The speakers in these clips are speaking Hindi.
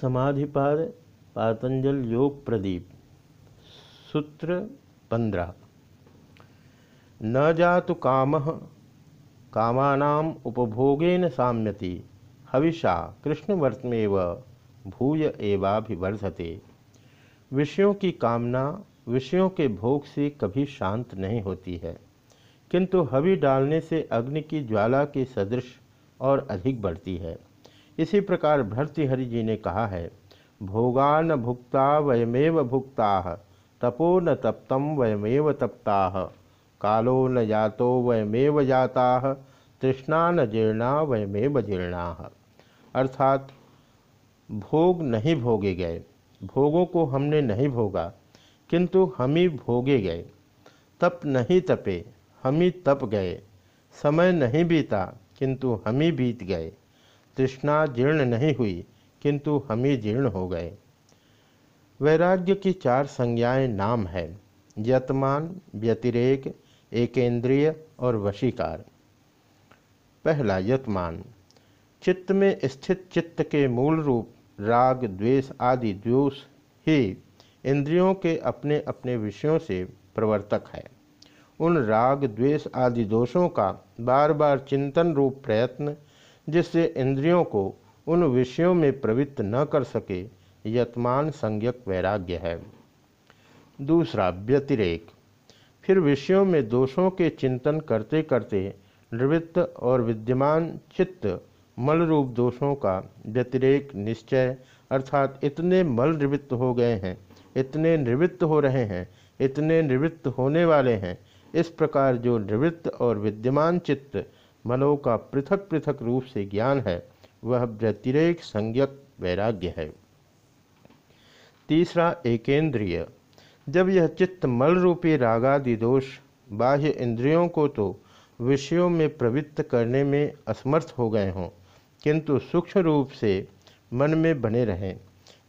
समाधिपाद पातंजल योग प्रदीप। सूत्र पंद्रह। न जातु काम, कामानाम उपभोगेन साम्यति। हविषा कृष्णवर्तमेव भूय एवाभिवर्धते। विषयों की कामना, विषयों के भोग से कभी शांत नहीं होती है। किंतु हवि डालने से अग्नि की ज्वाला के सदृश और अधिक बढ़ती है। इसी प्रकार भर्तृहरि जी ने कहा है, भोगान भुक्ता वयमेव भुक्ता, तपो न तप्तम वयमेव तप्ता, कालो न जातो वयमेव जाता, तृष्णा न जीर्णा वयमेव जीर्णा। अर्थात, भोग नहीं भोगे गए, भोगों को हमने नहीं भोगा, किंतु हम ही भोगे गए। तप नहीं तपे, हम ही तप गए, समय नहीं बीता, किंतु हम ही बीत गए। तृष्णा जीर्ण नहीं हुई, किंतु हम ही जीर्ण हो गए। वैराग्य की चार संज्ञाएँ नाम है यतमान व्यतिरेक, एकेंद्रिय और वशीकार। पहला, यतमान। चित्त में स्थित चित्त के मूल रूप, राग, द्वेष आदि द्वेष ही इंद्रियों के अपने अपने विषयों से प्रवर्तक है। उन राग, द्वेष आदि दोषों का बार बार चिंतन रूप प्रयत्न जिससे इंद्रियों को उन विषयों में प्रवृत्त न कर सके, यतमान संज्ञक वैराग्य है। दूसरा, व्यतिरेक। फिर विषयों में दोषों के चिंतन करते करते निवृत्त और विद्यमान चित्त मल रूप दोषों का व्यतिरेक, निश्चय अर्थात इतने मल निवृत्त हो गए हैं, इतने निवृत्त हो रहे हैं, इतने निवृत्त होने वाले हैं, इस प्रकार जो निवृत्त और विद्यमान चित्त मनों का पृथक पृथक रूप से ज्ञान है, वह व्यतिरेक संज्ञक वैराग्य है। तीसरा, एकेंद्रिय। जब यह चित्त मल रूपी रागादि दोष बाह्य इंद्रियों को तो विषयों में प्रवृत्त करने में असमर्थ हो गए हों, किंतु सूक्ष्म रूप से मन में बने रहें,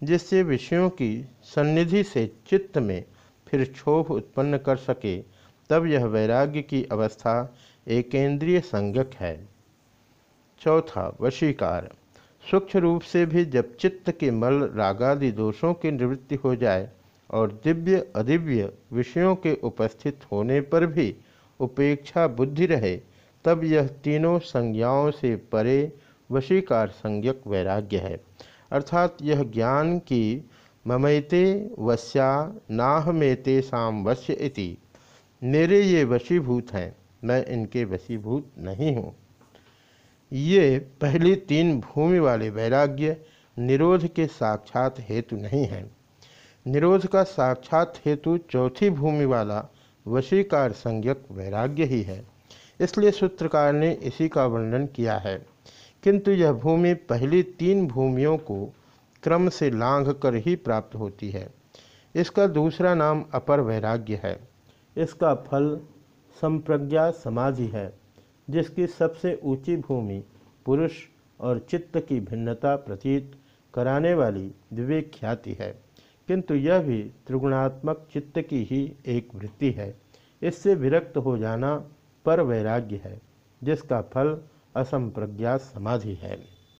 जिससे विषयों की सन्निधि से चित्त में फिर क्षोभ उत्पन्न कर सके, तब यह वैराग्य की अवस्था एकेंद्रीय संज्ञक है। चौथा, वशीकार। सूक्ष्म रूप से भी जब चित्त के मल रागादि दोषों की निवृत्ति हो जाए और दिव्य अदिव्य विषयों के उपस्थित होने पर भी उपेक्षा बुद्धि रहे, तब यह तीनों संज्ञाओं से परे वशीकार संज्ञक वैराग्य है। अर्थात यह ज्ञान की ममैते वश्या नाहमेते साम वश्य इति। मेरे ये वशीभूत हैं। मैं इनके वशीभूत नहीं हूँ। ये पहली तीन भूमि वाले वैराग्य निरोध के साक्षात हेतु नहीं है। निरोध का साक्षात हेतु चौथी भूमि वाला वशीकार संज्ञक वैराग्य ही है। इसलिए सूत्रकार ने इसी का वर्णन किया है। किंतु यह भूमि पहली तीन भूमियों को क्रम से लांघ कर ही प्राप्त होती है। इसका दूसरा नाम अपर वैराग्य है। इसका फल संप्रज्ञा समाधि है, जिसकी सबसे ऊँची भूमि पुरुष और चित्त की भिन्नता प्रतीत कराने वाली विवेक ख्याति है। किंतु यह भी त्रिगुणात्मक चित्त की ही एक वृत्ति है। इससे विरक्त हो जाना पर वैराग्य है, जिसका फल असंप्रज्ञा समाधि है।